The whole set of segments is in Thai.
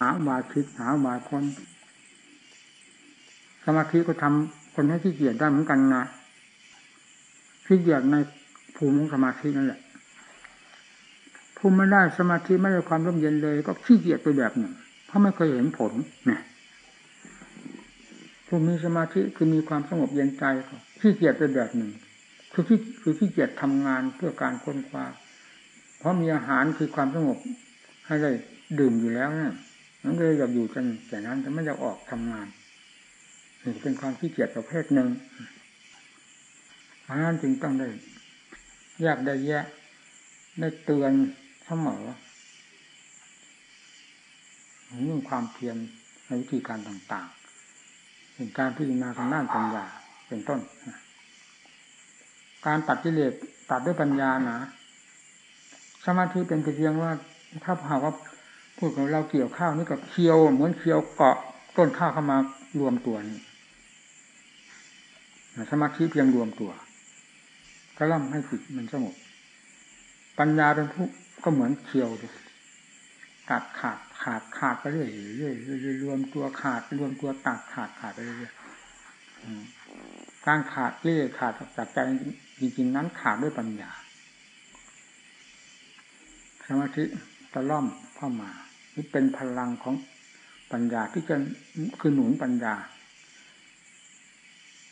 หาบาคิดหาบาคนสมาธิก็ทำคนให้ขี้เกียจได้เหมือนกันนะขี้เกียจในภูมิของสมาธินั่นแหละภูมิไม่ได้สมาธิไม่ได้ความร่มเย็นเลย ก็ขี้เกียจไปแบบหนึ่งเพราะไม่เคยเห็นผลนี่ยผู้มีสมาธิคือมีความสงบเย็นใจขี้เกียจไปแบบหนึ่ง คือขี้คือขี้เกียจทำงานเพื่อการค้นคว้าเพราะมีอาหารคือความสงบให้ได้ดื่มอยู่แล้วเนี่ย มันก็เลยอยากอยู่กันแต่นั้นจะไม่อยากออกทำงานนี่เป็นความขี้เกียจประเภทหนึ่งเพราะนั้นจึงต้องได้แยกได้แยะได้เตือนเสมอเรื่องความเพียรในวิธีการต่างๆเป็นการพิจารณาทางด้านปัญญาเป็นต้น การตัดกิเลสตัดด้วยปัญญานะสมาธิเป็นเพียงว่าถ้าหากว่า พูดของเราเกี่ยวข้าวนี่กับเคียว เหมือนเคียวเกาะต้นข้าวเข้ามารวมตัวนี้สมาธิเพียงรวมตัวก็ล่ำให้จิตมันสงบปัญญาเป็นผู้ก็เหมือนเคียวตัดขาดขาดขาดไปเรื่อยเรื่อยรวมตัวขาดรวมตัวตัดขาดขาดไปเรื่อยการขาดเรื่อยขาดจากใจจริงๆนั้นขาดด้วยปัญญาสมาธิตะล่อมเข้ามา นี่เป็นพลังของปัญญาที่จะคือหนุนปัญญา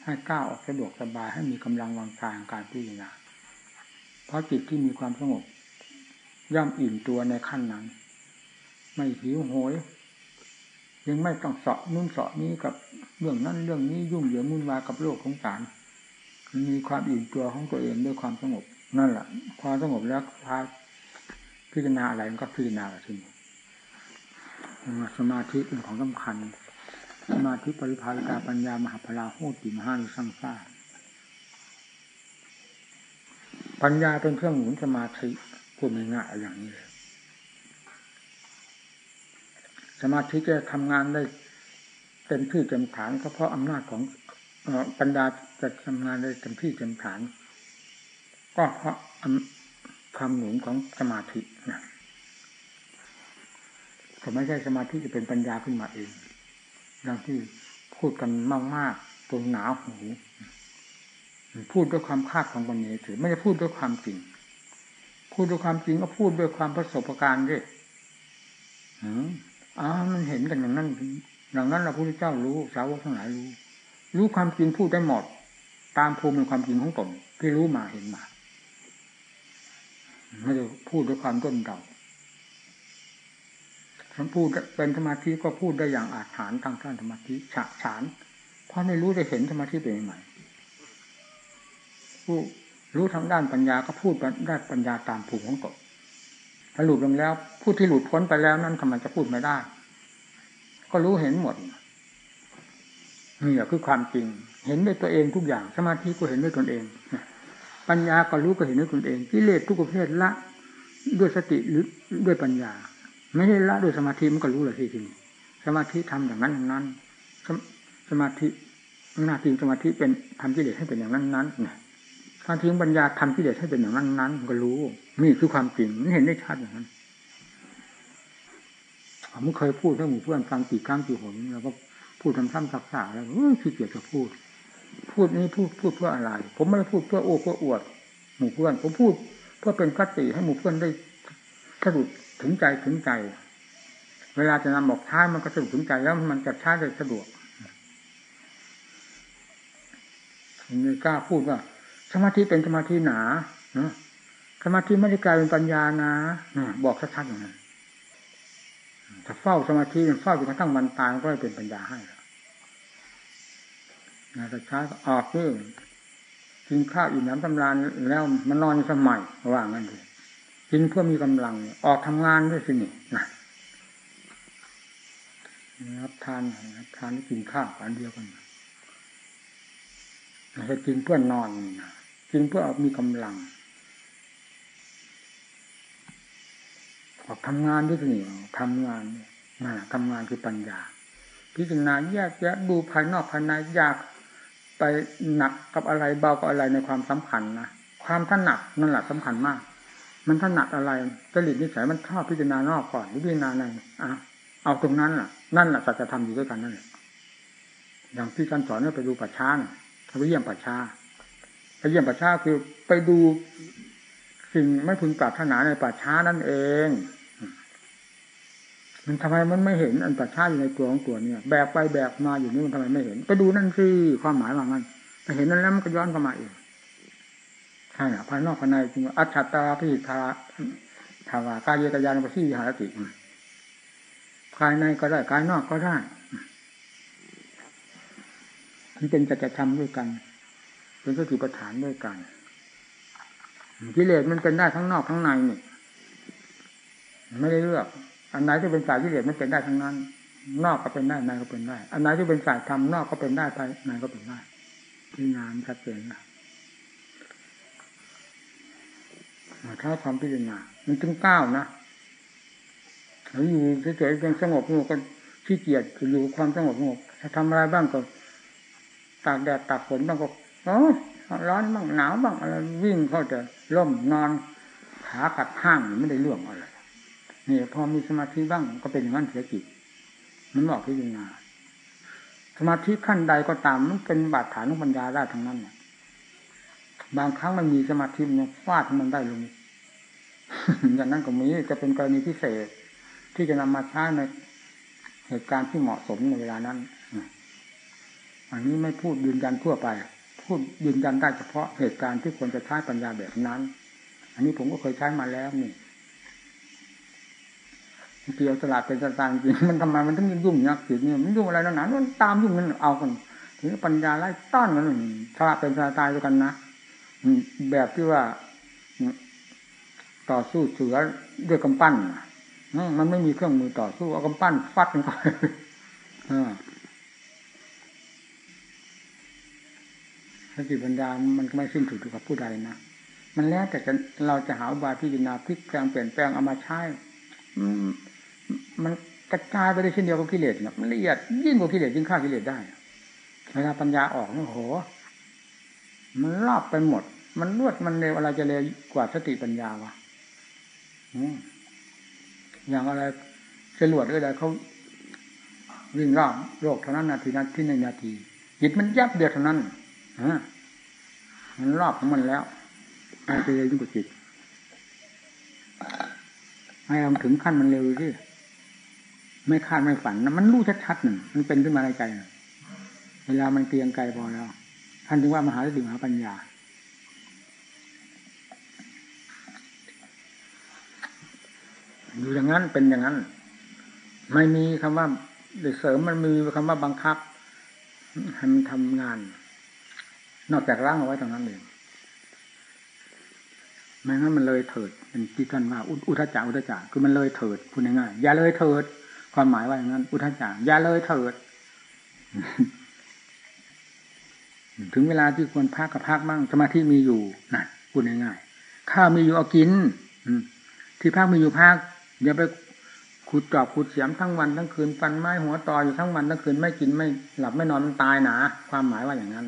ให้ก้าวออกสะดวกสบายให้มีกำลังวางใจการพิจารณาเพราะจิตที่มีความสงบ ย่อมอิ่มตัวในขั้นนั้น ไม่หิวโหยยังไม่ต้องเสาะนุ่นเสาะนี้กับเรื่องนั้นเรื่องนี้ยุ่งเหยิงมุ่นวายกับโลกของสารมีความอิ่มตัวของตัวเองด้วยความสงบ นั่นแหละความสงบแล้วพาพิจารณาอะไรมันก็พิจารณาทีนี้ สมาธิเป็นของสำคัญ สมาธิปริภาวิกาปัญญามหาพลาโหติมหานิสังสาปัญญาเป็นเครื่องหนุนสมาธิพูดง่ายๆอย่างนี้เลยสมาธิจะทำงานได้เต็มที่เต็มฐานก็เพราะอำนาจของปัญญาจะทำงานได้เต็มที่เต็มฐาน ก็เพราะความหนุนของสมาธินะ ก็ไม่ใช่สมาธิจะเป็นปัญญาขึ้นมาเองดังที่พูดกันมากๆตรงหนาหูพูดด้วยความคาดของปัญญาถือไม่ได้พูดด้วยความจริง พูดด้วยความจริงก็พูดด้วยความประสบการณ์ด้วยอ๋อมันเห็นกันอย่างนั้นอย่างนั้นเราพระพุทธเจ้ารู้สาวกทั้งหลายรู้ รู้ความจริงพูดได้หมด ตามภูมิในความจริงของตนที่รู้มาเห็นมาไม่ได้พูดด้วยความต้นเดา คำพูดเป็นสมาธิก็พูดได้อย่างอาถรรพ์ทางด้านสมาธิฉะฉาน เพราะไม่รู้จะเห็นสมาธิเป็นยังไงผู้รู้ทางด้านปัญญาก็พูดได้ปัญญาตามภูมิของตนถ้าหลุดลงแล้ว ผู้ที่หลุดพ้นไปแล้วนั้นทำไมจะพูดไม่ได้ ก็รู้เห็นหมดนี่แหละคือความจริง เห็นด้วยตัวเองทุกอย่าง สมาธิก็เห็นด้วยตนเอง ปัญญาก็รู้ก็เห็นด้วยตนเองกิเลสทุกประเภทละด้วยสติหรือด้วยปัญญา ไม่ใช่ละด้วยสมาธิมันก็รู้เลยที่จริงสมาธิทำอย่างนั้นอย่างนั้น สมาธิหน้าที่สมาธิเป็นทำกิเลสให้เป็นอย่างนั้นนั้นนี่ยถ้าทิ้งปัญญาทำกิเลสให้เป็นอย่างนั้นนั้นก็รู้ นี่คือความจริงมันเห็นได้ชัดอย่างนั้นผมเคยพูดให้หมู่เพื่อนฟังกี่ครั้งกี่หนแล้วก็พูดทำซ้ำซักๆแล้วขี้เกียจจะพูด พูดนี้พูดพูดเพื่ออะไร ผมไม่ได้พูดเพื่อโอ้เพื่ออวด หมู่เพื่อน ผมพูด เพื่อเป็นคติให้หมู่เพื่อนได้สะดุด ถึงใจถึงใจ เวลาจะนำบอกท้ายมันก็สะดุดถึงใจแล้วมันจะช้าได้สะดวกไม่กล้าพูดว่า สมาธิเป็นสมาธิหนาเนาะสมาธิไม่ได้กลายเป็นปัญญานะบอกชัดๆอย่างนั้นถ้าเฝ้าสมาธิเฝ้าจนกระทั่งมันตายก็ได้เป็นปัญญาให้นะแต่ช้าออกเรื่องกินข้าวอิ่มน้ำตำรานแล้วมันนอนสมัยว่างั้นเลย กินเพื่อมีกำลัง ออกทำงานด้วยสินี่นะรับทานรับทานกินข้าวอันเดียวกันไม่ใช่กินเพื่อนอนนะกินเพื่ออมีกำลัง ออกทำงานด้วยนี่ทำงานนะทำงานคือปัญญา พิจารณาแยกแยะดูภายนอกภายในอยากไปหนักกับอะไรเบากับอะไรในความสำคัญนะความถนัดนั่นแหละสำคัญมาก มันถนัดอะไรจริตนิสัยมันชอบพิจารณานอกก่อนหรือพิจารณาในอะเอาตรงนั้นล่ะ นั่นแหละสัจธรรมอยู่ด้วยกันนั่นแหละอย่างที่ท่านสอนว่าไปดูป่าช้าไปเยี่ยมป่าช้าไปเยี่ยมป่าช้าคือไปดูสิ่งไม่พึงปรารถนาในป่าช้านั่นเอง มันทำไมมันไม่เห็นอันป่าช้าอยู่ในตัวของตัวเนี่ย แบกไปแบกมาอยู่นี่มันทำไมไม่เห็น ไปดูนั่นสิความหมายว่างั้นไปเห็นนั้นแล้วมันก็ย้อนเข้ามาเอง ใช่ภายนอกภายในจริงอัจฉตาพิธาทาวากายเยกยานปัสิหารติภายในก็ได้กายนอกก็ได้มันเป็นจัจธรรมด้วยกัน เป็นสติปัฏฐานด้วยกันกิเลสมันเป็นได้ทั้งนอกทั้งในนี่ไม่ได้เลือก อันไหนที่เป็นสายกิเลสมันเป็นได้ทั้งนั้น นอกก็เป็นได้ในก็เป็นได้ อันไหนที่เป็นสายธรรมนอกก็เป็นได้ไปในก็เป็นได้ที่งานชัดเจนนะ ถ้าความพิจารณามันถึงก้าวนะเราอยู่เฉยๆยังสงบสงบก็ขี้เกียจอยู่ความสงบสงบถ้าทำอะไรบ้างก็ตากแดดตากฝนบ้างก็อ้ร้อนบ้างหนาวบ้างอะไรวิ่งเข้าแต่ร่มนอนขาขัดห้างไม่ได้เรื่องอะไรนี่พอมีสมาธิบ้างก็เป็นอย่างนั้นเสียจิตมันบอกพิจารณาสมาธิขั้นใดก็ตามมันเป็นบาดฐานของปัญญาได้ทั้งนั้นเนี่ย บางครั้งมันมีสมาธิมันฟาดมันได้ลงอย่างนั้นก็มีจะเป็นกรณีพิเศษ ที่จะนำมาใช้ในเหตุการณ์ที่เหมาะสมในเวลานั้นอันนี้ไม่พูดยืนยันทั่วไป พูดยืนยันได้เฉพาะเหตุการณ์ที่ควรจะใช้ปัญญาแบบนั้น อันนี้ผมก็เคยใช้มาแล้วนี่เกี่ยวตลาดเป็นสตางค์จริงมันทำไมมันต้องยุ่งยักจิตเนี่ยมันยุ่งอะไรนั่นนะมันตามยุ่งมันเอากันถึงปัญญาไล่ต้อนมันตลาดเป็นสตางค์ด้วยกันนะ แบบที่ว่า ต่อสู้เสือด้วยกำปั้นมันไม่มีเครื่องมือต่อสู้เอากำปั้นฟัดกันไปสติปัญญามันก็ไม่สิ้นสุดกับผู้ใดนะมันแล้วแต่เราจะหาอุบายพิจารณาพลิกแปลงเปลี่ยนแปลงเอามาใช้มันกระจายไปได้เช่นเดียวกับกิเลสนะมันละเอียดยิ่งกว่ากิเลสยิ่งฆ่ากิเลสได้เวลาปัญญาออกโอ้โหมันรอบไปหมด มันรวดมันเร็วอะไรจะเร็วกว่าสติปัญญาวะอย่างอะไรจรวดอะไรเขาวิ่งรอบโลกเท่านั้นนาทีนั้นที่หนึ่งนาทีจิตมันยับเดียวเท่านั้นมันรอบของมันแล้วอาจะยิ่งกว่าจิตให้เราถึงขั้นมันเร็วที่ไม่คาดไม่ฝันนะมันรู้ชัดๆหนึ่งมันเป็นขึ้นมาในใจเวลามันเตียงไกลพอแล้วท่านถึงว่ามหาสติมหาปัญญา อยู่อย่างนั้นเป็นอย่างนั้น ไม่มีคำว่าเสริมมันมีคำว่าบังคับให้มันทำงาน นอกจากร่างเอาไว้ตรงนั้นเองไม่งั้นมันเลยเถิดเป็นที่ท่านว่าอุทจักอุทจักคือมันเลยเถิดพูดง่ายๆอย่าเลยเถิด ความหมายว่าอย่างนั้น อุทจักอย่าเลยเถิด ถึงเวลาที่ควรพักกับพักบ้างสมาธิมีอยู่น่ะพูดง่ายๆข้าวมีอยู่เอากินที่พักมีอยู่พัก อย่าไปขุดจอบขุดเสียมทั้งวันทั้งคืนฟันไม้หัวต่ออยู่ทั้งวันทั้งคืนไม่กินไม่หลับไม่นอนมันตายหนาความหมายว่าอย่างนั้น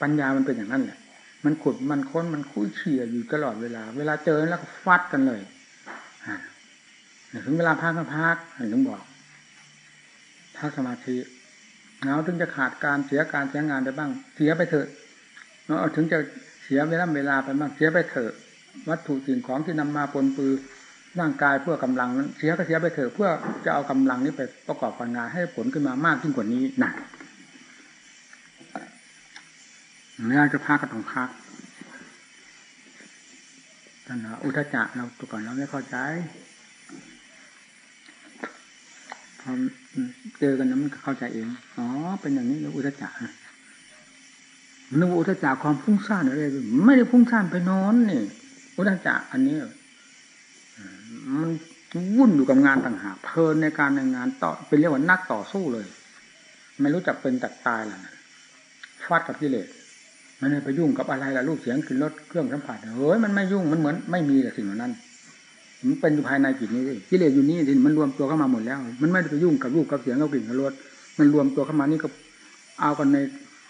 ปัญญามันเป็นอย่างนั้นแหละมันขุดมันค้นมันคุ้ยเขี่ยอยู่ตลอดเวลา เวลาเจอแล้วก็ฟัดกันเลยถึงเวลาพักก็พักถึงบอกพักสมาธิเงาถึงจะขาดการเสียการใช้งานได้บ้าง เสียไปเถอะเนาะถึงจะเสียเวลาเวลาไปบ้างเสียไปเถอะ วัตถุสิ่งของที่นำมาปนปือ ร่างกายเพื่อกำลังเสียก็เสียไปเถอะเพื่อจะเอากำลังนี้ไปประกอบการงานให้ผลขึ้นมามากขึ้นกว่านี้หนักเนื้อจะพักก็ต้องพักท่านอุทจักเราตัวก่อนเราไม่เข้าใจพอเจอกันนั้นมันเข้าใจเอง อ๋อ เป็นอย่างนี้แล้วอุทจักนึกอุทจักความฟุ้งซ่านอะไรไม่ได้ฟุ้งซ่านไปนอนนี่อุทจักอันนี้ มันวุ่นอยู่กับงานต่างหากเพลินในการในงานต่อเป็นเรียกว่านักต่อสู้เลย ไม่รู้จักเป็นจักตายแล้วฟาดกับกิเลสมันไปยุ่งกับอะไรล่ะรูปเสียงขึ้นรถเครื่องสัมผัสเฮ้ยมันไม่ยุ่งมันเหมือนไม่มีแต่สิ่งเหล่านั้นมันเป็นอยู่ภายในจิตนี้กิเลสอยู่นี่สิมันรวมตัวเข้ามาหมดแล้ว มันไม่ได้ไปยุ่งกับรูปกับเสียงกับกลิ่นกับรสมันรวมตัวเข้ามานี่ก็เอากันใน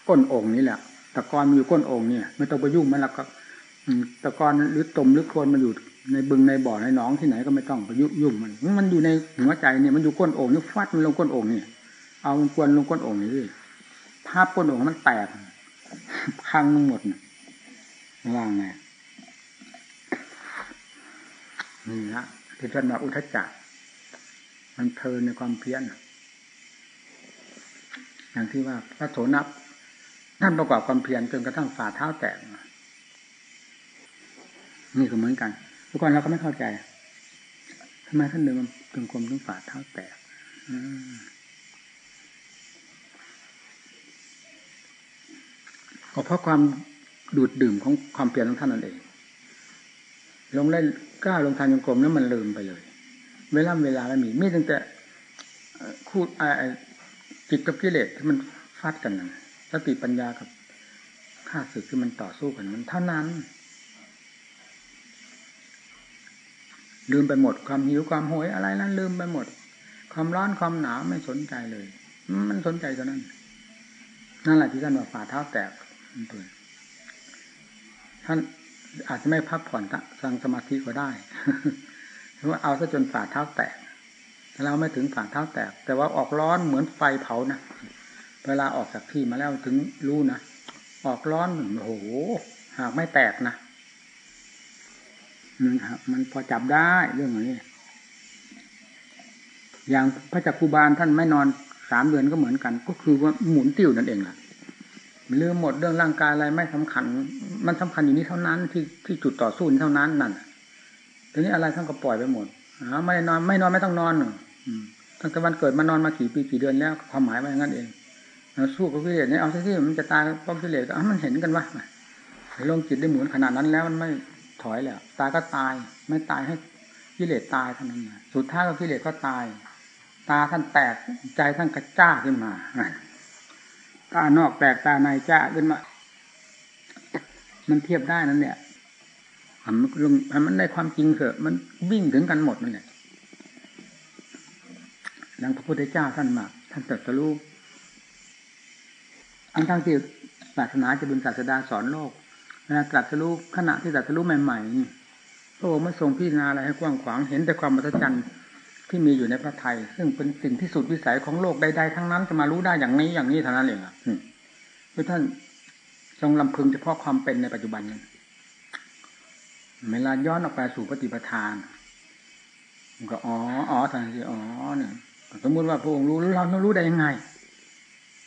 ก้นโอ่งนี่แหละตะกอนมีอยู่ก้นโอ่งเนี่ยไม่ต้องไปยุ่งมันแล้วก็ตะกอนหรือตมหรือโคลนมันอยู่ ในบึงในบ่อในหนองที่ไหนก็ไม่ต้องไปยุ่งมัน มันอยู่ในหัวใจเนี่ยมันอยู่ก้นโอ่งนี่ฟัดมันลงก้นโอ่งเนี่ยเอามันกวนลงก้นโอ่งนี่ดิภาพก้นโอ่งมันแตกพังหมดว่างไงนี่นะที่ท่านมาอุทจักมันเพลินในความเพี้ยนอย่างที่ว่าพระโสนับท่านประกอบความเพียรจนกระทั่งฝ่าเท้าแตกนี่ก็เหมือนกัน ทุกคนเราก็ไม่เข้าใจทำไมท่านเดินจนกรมถึงฝ่าเท้าแตกก็เพราะความดูดดื่มของความเปลี่ยนของท่านนั่นเอง ลงได้กล้าลงทางยงกรมนั้นมันลืมไปเลย เวลาเวลาไม่มีมีตั้งแต่คู่จิตกับกิเลสที่มันฟาดกันนะสติปัญญากับข้าศึกที่มันต่อสู้กันมันเท่านั้น ลืมไปหมดความหิวความโหยอะไรนั้นลืมไปหมด ความร้อนความหนาวไม่สนใจเลย มันสนใจตอนนั้นนั่นแหละที่ท่านว่าฝ่าเท้าแตกเปิดท่านอาจจะไม่พักผ่อนสังสมาธิก็ได้เพราะว่าเอาซะจนฝ่าเท้าแตกเราไม่ถึงฝ่าเท้าแตก แต่ว่าออกร้อนเหมือนไฟเผานะเวลาออกจากที่มาแล้วถึงรู้นะออกร้อนโอ้โหหากไม่แตกนะ มันมันพอจับได้เรื่องนี้ อย่างพระจักคุบาลท่านไม่นอนสามเดือนก็เหมือนกัน ก็คือว่าหมุนติ้วนั่นเองล่ะลืมหมดเรื่องร่างกายอะไรไม่สำคัญ มันสำคัญอยู่นี้เท่านั้นที่ที่จุดต่อสู้นี้เท่านั้นนั่นทีนี้อะไรท่านก็ปล่อยไปหมดอไม่นอนไม่นอนไม่ต้องนอนตั้งแต่วันเกิดมานอนมากี่ปีกี่เดือนแล้วความหมายว่าอย่างนั้นเองสู้กับกิเลสเนี่ยเอาที่มันจะตายเพราะกิเลสก็มันเห็นกันว่าลงจิตได้หมุนขนาดนั้นแล้วมันไม่ ถอยแล้วตายก็ตาย ไม่ตายให้กิเลสตายเท่านั้นสุดท้ายก็กิเลสก็ตาย ตาท่านแตกใจท่านกระจ้าขึ้นมาตานอกแตกตาในจ้าขึ้นมา มันเทียบได้นั่นเนี่ยมันลงมันได้ความจริงเถอะ มันวิ่งถึงกันหมดนั่นแหละหลังพระพุทธเจ้าท่านมาท่านตรัสรู้อันทั้งที่ศาสนาจะเป็นศาสดาสอนโลก เวลาตรัสรู้ขณะที่ตรัสรู้ใหม่ๆพระองค์ไม่ทรงพิจารณาอะไรให้กว้างขวางเห็นแต่ความมหัศจรรย์ที่มีอยู่ในพระไทย ซึ่งเป็นสิ่งที่สุดวิสัยของโลกใดๆทั้งนั้นจะมารู้ได้อย่างนี้อย่างนี้เท่านั้นเองอะคือท่านทรงลำพึงเฉพาะความเป็นในปัจจุบันนี้เวลาย้อนออกไปสู่ปฏิปทานก็อ๋ออ๋อทันทีอ๋อเนี่ยสมมติว่าพระองค์รู้เราต้องรู้ได้ยังไง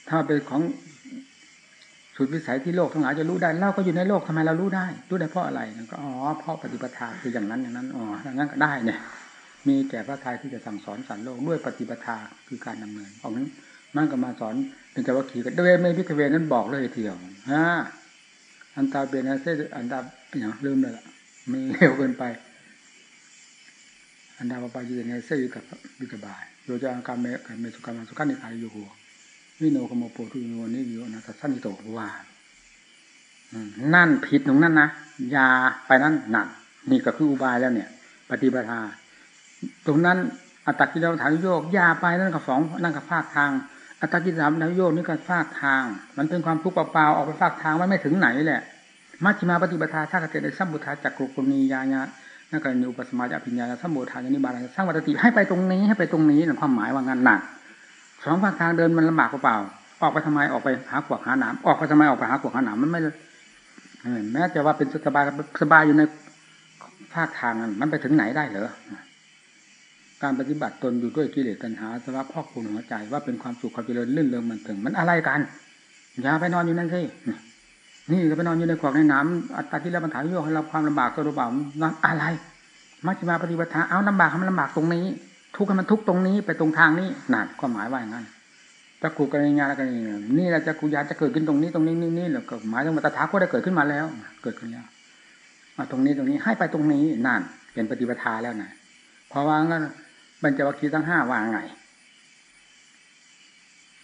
ถ้าเป็นของ สุดวิสัยที่โลกทั้งหลายจะรู้ได้เราก็อยู่ในโลกทำไมเรารู้ได้ รู้ได้เพราะอะไรก็อ๋อเพราะปฏิปทาคืออย่างนั้นอย่างนั้นอ๋ออย่างนั้นก็ได้เนี่ย มีแก่พระทัยที่จะสั่งสอนสันโลกด้วยปฏิปทาคือการดำเนินเพราะนั้นมันก็มาสอนเป็นแต่ว่าขี่กันด้วยไม่พิทเวนั้นบอกเลยเที่ยวฮะอันตาเบนะเซอันตาอย่างลืมเลยละมันเร็วเกินไป อันดาปปายืนในเสยกับวิกบายโยจางการเมการเมสุกรรมสุขันนิกายโยโหวิ โนกโมโปทุโนนิโยนะสัสนิโตว่านั่นผิดตรงนั้นนะยาไปนั่นหนักนี่ก็คืออุบายแล้วเนี่ย ปฏิปทา ตรงนั้นอัตตกิเลสฐานโยกยาไปนั่นกับสองนั่นกับภาคทาง อัตตกิเลสฐานโยกนี่กับภาคทาง มันเป็นความทุกข์เปล่าๆออกไปภาคทางมันไม่ถึงไหนแหละมัชฌิมาปฏิปทาชาติเตในสัมบุทาจักรุกุณียาญานักการนิวปัสมาจาพิญญาสัมบุทาญานิบาลสร้างวัตติให้ไปตรงนี้ให้ไปตรงนี้นั่นความหมายว่างั้นหนัก สองภาคทางเดินมันลำบากเปล่าออกไปทำไมออกไปหาขวากหาหนามออกไปทำไมออกไปหาขวากหาหนามมันไม่แม้จะว่าเป็นสบายสบายอยู่ในภาคทางนั้นมันไปถึงไหนได้เหรอการปฏิบัติตนอยู่ด้วยกิเลสตัณหาสภาพพ่อคุณหัวใจว่าเป็นความสุขความเจริญลื่นเริงมันถึง มันอะไรกันอย่าไปนอนอยู่นั่นสินี่ก็ไปนอนอยู่ในขวากในน้ำอัตตาที่เราบรรทายโยกให้เราความลำบากก็รู้เปล่านอนอะไรมัชฌิมาปฏิบัติเอาลำบากให้มันลำบากตรงนี้ ทุกข์ให้มันทุกตรงนี้ไปตรงทางนี้หนักความหมายว่าอย่างนั้นจะกูกันยาแล้วกันนี่แหละจะกูยาจะเกิดขึ้นตรงนี้ตรงนี้นี่นี่แหละก็หมายถึงมาตถาคตได้เกิดขึ้นมาแล้ว เกิดขึ้นแล้วมาตรงนี้ตรงนี้ให้ไปตรงนี้นั่นเป็นปฏิปทาแล้วนะพอวางแล้วบรรจวัคคีทั้งห้าวางไง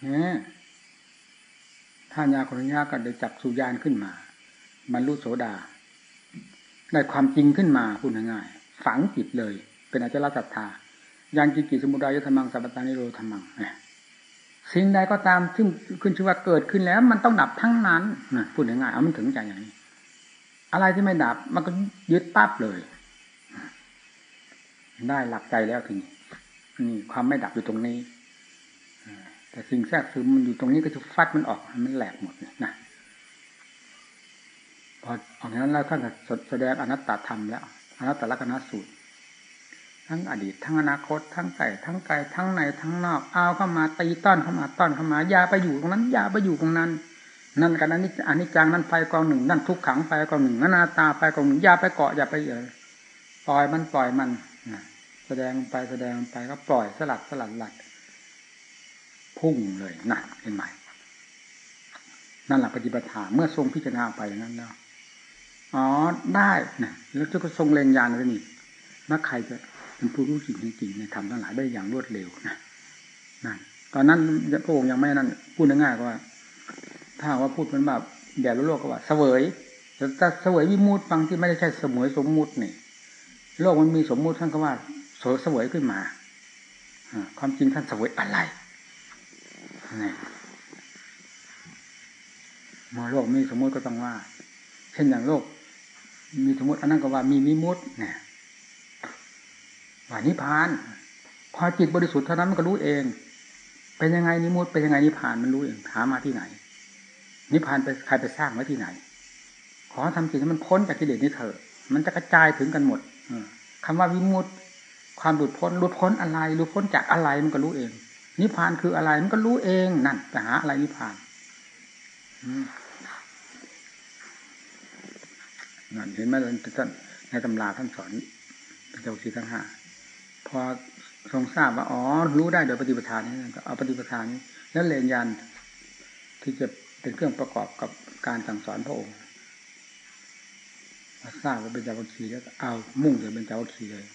เนี่ยท่านยาคนญาก็ได้จับสุญานขึ้นมาบรรลุโสดา ได้ความจริงขึ้นมาพูดง่ายๆฝังจิตเลย เป็นอาจารย์ศรัทธา ยังจิกิสมุดายธรรมังสัพพตานิโรธรรมังสิ่งใดก็ตามซึ่งขึ้นชื่อว่าเกิดขึ้นแล้ว มันต้องดับทั้งนั้นนะพูดง่ายๆเอามันถึงใจอย่างนี้ อะไรที่ไม่ดับ มันก็ยึดปั๊บเลย ได้หลักใจแล้วทีนี้นี่ความไม่ดับอยู่ตรงนี้แต่สิ่งแทรกซึมมันอยู่ตรงนี้ก็จะฟัดมันออกมันแหลกหมดนะพอออกนั้นแล้วท่านแสดงอนัตตธรรมแล้วอนัตตลักษณสูตร ทั้งอดีตทั้งอนาคต ทั้งไก่ทั้งไก่ทั้งในทั้งนอกเอาเข้ามาตีต้อนเข้ามาต้อนเข้ามาอย่าไปอยู่ตรงนั้นอย่าไปอยู่ตรงนั้น นั่นกันนั้นอันนี้จังนั่นไฟกองหนึ่งนั่นทุกขังไฟกองหนึ่งนั่นนาตาไฟกองหนึ่งอย่าไปเกาะอย่าไปเยอปล่อยมันปล่อยมันแสดงไปแสดงไปก็ปล่อยสลัดสลัดหลัดพุ่งเลยนั่นเห็นไหมนั่นแหละปฏิบัติเมื่อทรงพิจารณาไปนั้นแล้วอ๋อได้นะแล้วก็ทรงเลงยานเลยนี่นักใครจะ เป็นผู้รู้จริงจริงในธรรมทั้งหลายได้อย่างรวดเร็วนะนั่นตอนนั้นพระองค์ยังไม่นั่นพูดง่ายๆว่า ถ้าว่าพูดเป็นแบบแดดโลกก็ว่าเสวยแต่เสวยวิมุตฟังที่ไม่ได้ใช่เสมวยสมมุตินี่โลกมันมีสมมุติท่านก็ว่าเสวยขึ้นมาความจริงท่านเสวยอะไรนี่มาโลกมีสมมุติก็ต้องว่า เช่นอย่างโลก มีสมมติอันนั้นก็ว่ามีมิมุติเนี่ย ว่านิพานพอจิตบริสุทธิ์เท่านั้นมันก็รู้เอง เป็นยังไงนิมุตเป็นยังไงนิพานมันรู้เองถามมาที่ไหน นิพานไปใครไปสร้างไว้ที่ไหน ขอทำจิตให้มันพ้นจากกิเลสนี้เถอะมันจะกระจายถึงกันหมดคำว่าวิมุตความหลุดพ้นหลุดพ้นอะไรหลุดพ้นจากอะไรมันก็รู้เอง นิพพานคืออะไรมันก็รู้เองนั่นไปหาอะไรนิพพานนั่นเห็นไหมท่านในตำราท่านสอนเจ้าสีทั้งห้า พอทรงทราบว่าอ๋อรู้ได้โดยปฏิปทานนี้ก็เอาปฏิปทานนี้แล้วเลนยันที่จะเป็นเครื่องประกอบกับการสั่งสอนพระองค์ทราบว่าเป็นเจ้าวัคีแล้วเอามุ่งจะเป็นเจ้าวัคีเลย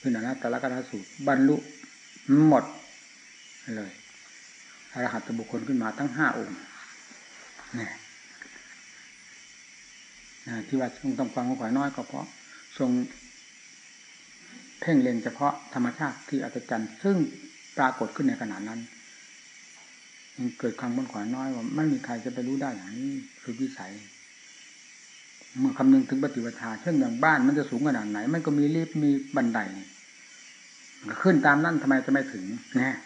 คือนานาตละกนาสูตรบรรลุหมดเลยอรหัตบุคคลขึ้นมาทั้งห้าองค์นี่ที่ว่าทรงต้องฟังของข่อยน้อยก็เพราะทรง เพ่งเล็งเฉพาะธรรมชาติที่อัศจรรย์ซึ่งปรากฏขึ้นในขณะนั้นมันเกิดคำบนขวาน้อยว่าไม่มีใครจะไปรู้ได้อย่างนี้คือวิสัย เมื่อคำนึงถึงปฏิปทาเช่นอย่างบ้านมันจะสูงขนาดไหน มันก็มีลิฟต์มีบันไดขึ้นตามนั่นทำไมจะไม่ถึงนะ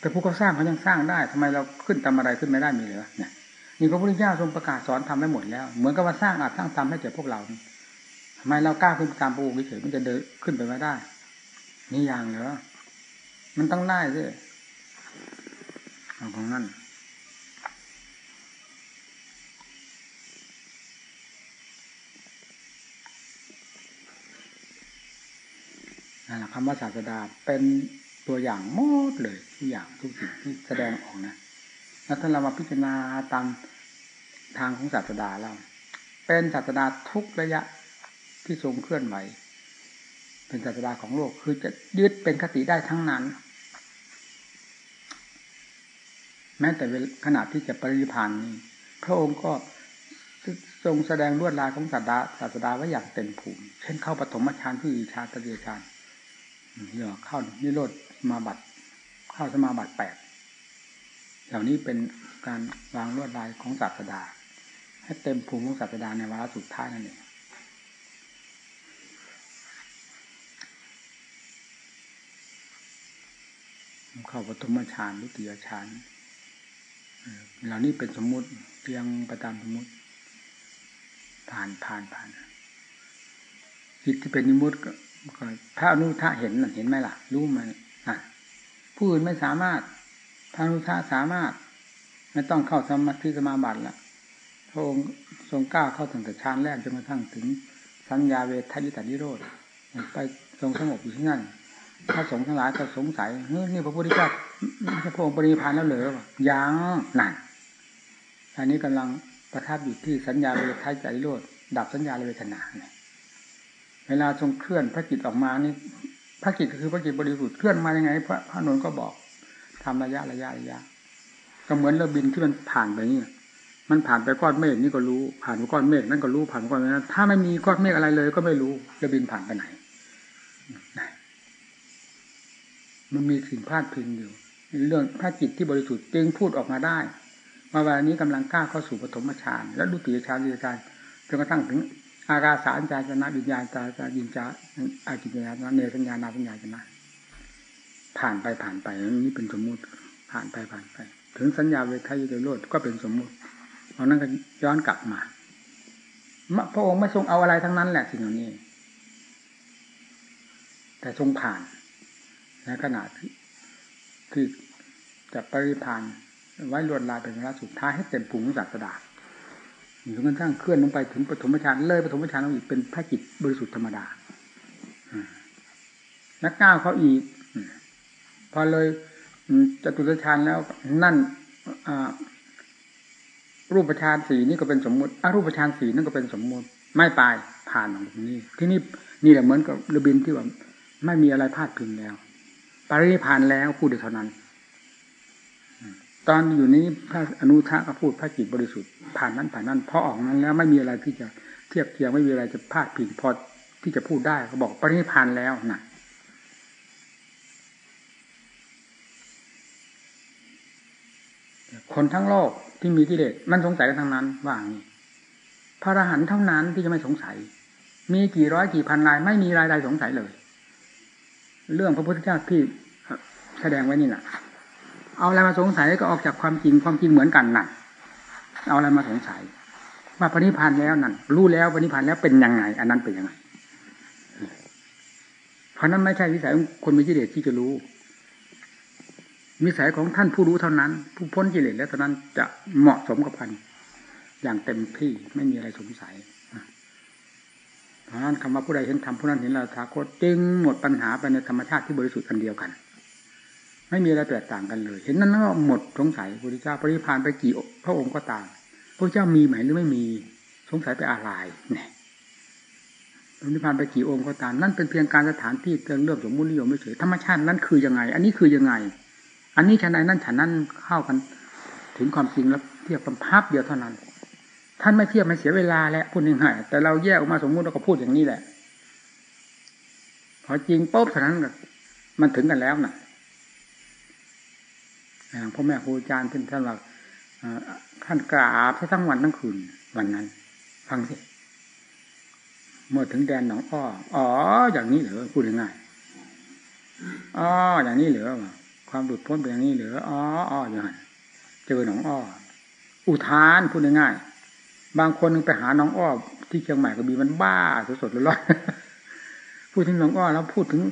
แต่ผู้เขาสร้างเขายังสร้างได้ทำไมเราขึ้นตามอะไรขึ้นไม่ได้มีเหรอเนี่ยนี่พระพุทธเจ้าทรงประกาศสอนทำให้หมดแล้ว เหมือนกับว่าสร้างอาจสร้างทำให้แก่พวกเรา ไมเรากล้าขึ้นตามปูเฉยมันจะเดินขึ้นไปไม่ได้ นี่อย่างเหรอมันต้องได้สิของนั่นนั่นแหละคำว่าศาสดาเป็นตัวอย่างหมดเลยทุกอย่างทุกสิ่งที่แสดงออกนะแล้วถ้าเรามาพิจารณาตามทางของศาสดาเรา เป็นศาสดาทุกระยะ ที่ทรงเคลื่อนไหวเป็นศาสดาของโลกคือจะยึดเป็นคติได้ทั้งนั้น แม้แต่ขณะที่จะปริพันธ์นี้พระองค์ก็ทรงแสดงลวดลายของศาสดาศาสดาไว้อย่างเต็มภูมิ เช่นเข้าปฐมฌานที่อิชาตเดียฌานเดี๋ยวเข้านิโรธมาบัตเข้าสมาบัติแปดเหล่านี้เป็นการวางลวดลายของศาสดา ให้เต็มภูมิของศาสดาในวาระสุดท้ายนั่นเอง เข้าปฐมฌานวิยฌานเหล่านี้เป็นสมมุติเพียงประตามสมมุติ ผ่านผ่านผ่านจิตที่เป็นนิมุติก็พระอนุทะเห็นเห็นไหมล่ะ รู้ไหมอะผู้อื่นไม่สามารถ พระอนุทะสามารถ ไม่ต้องเข้าสมาธิสมาบัติละพระองค์ทรงก้าวเข้าถึงแต่ฌานแรกจนกระทั่งถึงสัญญาเวทยิตานิโรธไปทรงสงบอยู่ที่นั่น พระสงฆ์ทั้งหลายก็สงสัยเฮ้ยนี่พระพุทธเจ้าพระองค์ปริพานแล้วเหรอยังนั่นอันนี้กำลังประทับอยู่ที่สัญญาเวทายใจโลดดับสัญญาเวทนาเนี่ยเวลาทรงเคลื่อนพระจิตออกมานี่พระจิตก็คือพระจิตบริสุทธิ์เคลื่อนมายังไง พระพระนนท์ก็บอกทำระยะระยะระยะ ก็เหมือนเรือบินที่มันผ่านไปนี่มันผ่านไปก้อนเมฆนี่ก็รู้ ผ่านไปก้อนเมฆนั่นก็รู้ผ่านก้อนนั้นถ้าไม่มีก้อนเมฆอะไรเลย ก็ไม่รู้เรือบินผ่านไปไหน มันมีสิ่งพลาดพิงอยู่ เรื่องพระจิตที่บริสุทธิ์จึงพูดออกมาได้มาวันนี้กำลังก้าวเข้าสู่ปฐมฌานแล้วดุติยฌานดุติยฌานจนกระทั่งถึงอากาสารจาจนะวิญญาณจาจายินจาอากิญญาณเนสัญญานาสัญญาจนะผ่านไปผ่านไปนี่เป็นสมมุติผ่านไปผ่านไป ถึงสัญญาเวทายโดยโลดก็เป็นสมมุติเพราะนั้นก็ย้อนกลับมาพระองค์ไม่ทรงเอาอะไรทั้งนั้นแหละสิ่งเหล่านี้ แต่ทรงผ่าน ในขณะที่ที่จะปริพานไว้ลวดลายเป็นเวลาสุดท้ายให้เต็มภูมิศาสดาจนกระทั่งเคลื่อนลงไปถึงปฐมฌานเลยปฐมฌานลงอีกเป็นพระจิตบริสุทธิ์ธรรมดานักก้าวเขาอีกพอเลยจตุตฌานแล้วนั่นรูปฌานสีนี่ก็เป็นสมมุติอรูปฌานสีนั่นก็เป็นสมมุติ ไม่ไปผ่านตรงนี้ ที่นี่นี่แหละเหมือนกับระบินที่ว่าไม่มีอะไรพลาดพิงแล้ว ปรินิพานแล้วพูดเท่านั้น ตอนอยู่นี้พระอนุทะก็พูดพระจิตบริสุทธิ์ผ่านนั้นผ่านนั้นพอออกนั้นแล้วไม่มีอะไรที่จะเทียบเทียงไม่มีอะไรจะพลาดพิงพอที่จะพูดได้เขาบอกปรินิพานแล้วนะคนทั้งโลกที่มีกิเลสมันสงสัยกันทั้งนั้นว่างี้พระอรหันต์เท่านั้นที่จะไม่สงสัย มีกี่ร้อยกี่พันรายไม่มีรายใดสงสัยเลย เรื่องพระพุทธเจ้าที่แสดงไว้นี่แหละเอาอะไรมาสงสัยก็ออกจากความจริงความจริงเหมือนกันนั่นเอาอะไรมาสงสัย ว่าปณิพันธ์แล้วนั่นรู้แล้วปณิพันธ์แล้วเป็นยังไง อันนั้นเป็นยังไง เพราะนั้นไม่ใช่วิสัยของคนมีกิเลสที่จะรู้วิสัยของท่านผู้รู้เท่านั้น ผู้พ้นกิเลสแล้วเท่านั้นจะเหมาะสมกับพันอย่างเต็มที่ไม่มีอะไรสงสัย นั้นคำว่าผู้ใดเห็นธรรมผู้นั้นเห็นเราทาโคจึงหมดปัญหาไปในธรรมชาติที่บริสุทธิ์อันเดียวกัน ไม่มีอะไรแตกต่างกันเลย เห็นนั้นก็หมดสงสัยพระพุทธเจ้าปริพานไปกี่พระองค์ก็ตามพระเจ้ามีไหมหรือไม่มีสงสัยไปอะไรเนี่ยปริพานไปกี่องค์ก็ตามนั่นเป็นเพียงการสถานที่เรื่องเรื่องสมมุตินิยมไม่เฉยธรรมชาตินั้นคือยังไง อันนี้คือยังไง อันนี้ฉันใดนั่นฉันนั้นเข้ากัน ถึงความจริงแล้วเทียบกันภาพเดียวเท่านั้น ท่านไม่เทียบไม่เสียเวลาแล้วพูดง่ายๆแต่เราแยกออกมาสมมุติเราก็พูดอย่างนี้แหละ พอจริงปุ๊บเท่านั้นมันถึงกันแล้วนะ่ะพ่อแม่ครูอาจารย์ท่านท่านว่าท่านกราบทั้งวันทั้งคืนวันนั้น ฟังสิ เมื่อถึงแดนหนองอ้ออ๋อ อย่างนี้เหรอพูดง่ายอ๋ออย่างนี้เหรอความหลุดพ้นเป็นอย่างนี้เหรออ๋ออ๋ออย่างนั้นเจอหนองอ้ออุทานพูดง่าย บางคนไปหาน้องอ้อที่เชียงใหม่ก็มีมันบ้าสดๆร้อนๆพูดถึงน้องอ้อแล้วพูดถึง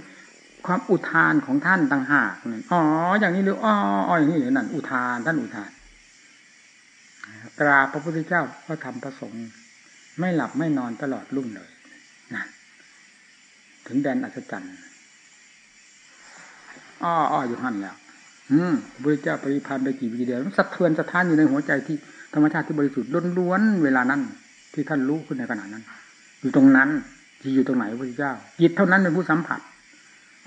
ความอุทานของท่านต่างหากอ๋อ อย่างนี้หรืออ๋ออย่างนี้หรือนั่นอุทานท่านอุทานกราบพระพุทธเจ้าพระธรรมพระสงฆ์ไม่หลับไม่นอนตลอดรุ่งเลยนั่นถึงแดนอัศจรรย์อ้ออ้ออยู่หันแล้ว อืมพระพุทธเจ้าปริพันธ์ไปกี่ปีเดียวสะเทือนสะท้านอยู่ในหัวใจที่ ธรรมชาติที่บริสุทธิ์ล้วนๆเวลานั้น ที่ท่านรู้ขึ้นในขณะนั้น อยู่ตรงนั้นที่อยู่ตรงไหนพระพุทธเจ้า จิตเท่านั้นเป็นผู้สัมผัส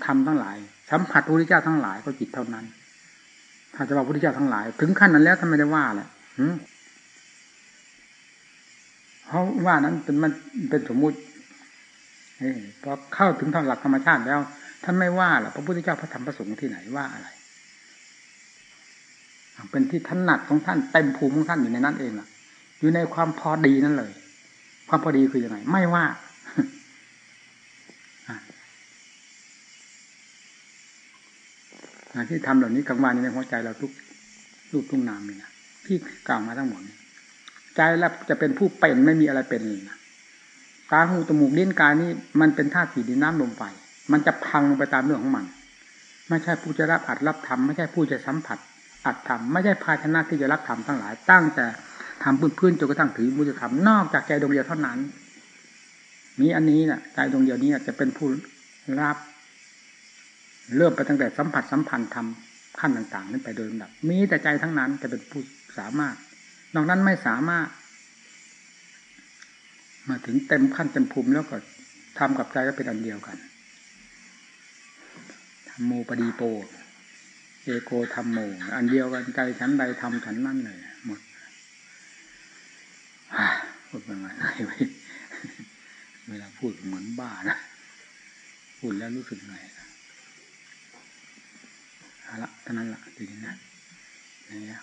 ทำทั้งหลาย สัมผัสพระพุทธเจ้าทั้งหลายก็จิตเท่านั้น ถ้าจะว่าพระพุทธเจ้าทั้งหลาย ถึงขั้นนั้นแล้วทำไม่ได้ว่าแหละเพราะว่านั้นเป็นมันเป็นสมมุติพอเข้าถึงทางหลักธรรมชาติแล้วท่านไม่ว่าหรอกพระพุทธเจ้าพระธรรมพระสงฆ์ที่ไหนว่าอะไร เป็นที่ถนัดของท่านเต็มภูมิของท่านอยู่ในนั้นเองล่ะ อยู่ในความพอดีนั่นเลย ความพอดีคือยังไงไม่ว่าที่ทำเหล่านี้กลางวันในหัวใจเราทุกรูปทุกนามเลยนะที่กล่าวมาทั้งหมดใจแล้วจะเป็นผู้เป็นไม่มีอะไรเป็นเลยนะตาหูจมูกเลิ้นกายนี่มันเป็นธาตุสีดินน้ำลมไฟมันจะพังลงไปตามเรื่องของมัน ไม่ใช่ผู้จะรับอัดรับทำไม่ใช่ผู้จะสัมผัส อัดทำไม่ใช่ภาชนะที่จะรับทำทั้งหลาย ตั้งแต่ทำพื้นพื้นจนกระทั่งถือมุจะทำนอกจากใจดวงเดียวเท่านั้น มีอันนี้นะ่ะใจดวงเดียวนี้จะเป็นผู้รับเริ่มไปตั้งแต่สัมผัสสัมพันธ์ทำขั้นต่าง ๆ นั้นไปโดยลำดับ มีแต่ใจทั้งนั้นจะเป็นผู้สามารถ นอกนั้นไม่สามารถ มาถึงเต็มขั้นเต็มภูมิแล้วก็ทำกับใจก็เป็นอันเดียวกันธรรมโมปดีโป เอโกธรรมโมอันเดียวกันใจฉันใดทำฉันนั่นเลยหมดพูดเป็นไงเวลาพูดเหมือนบ้านะพูดแล้วรู้สึกไงละเท่านั้นละจริงนะนี่